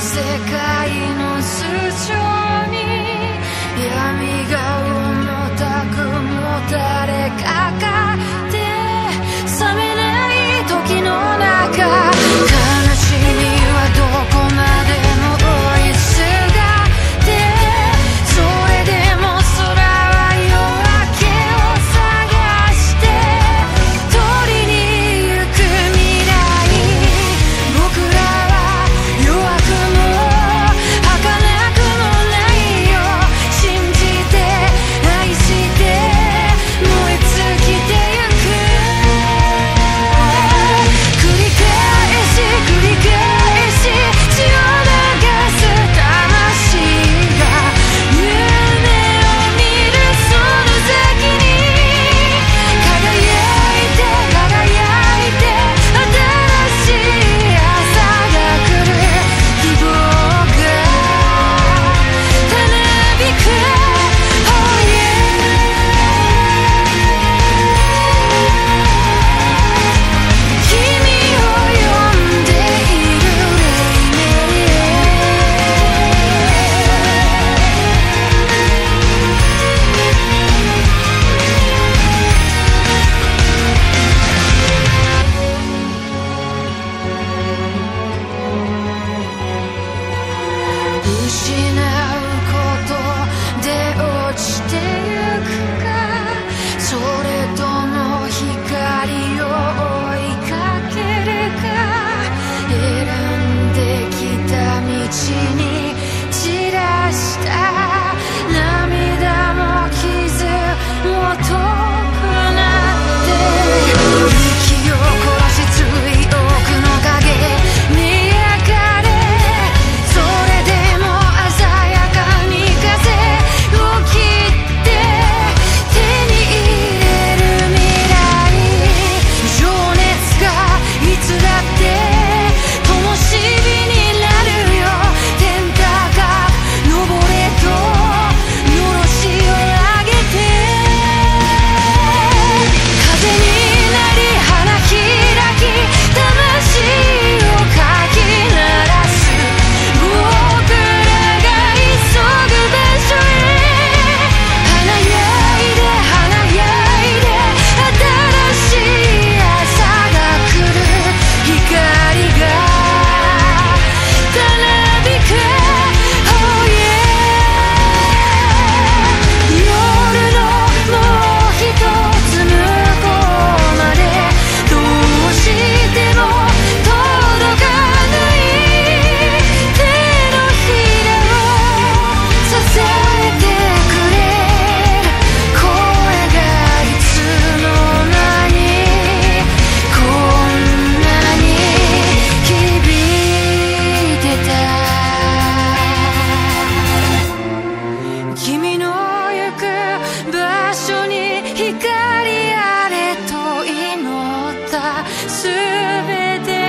世界の素性に闇が sera survêtue.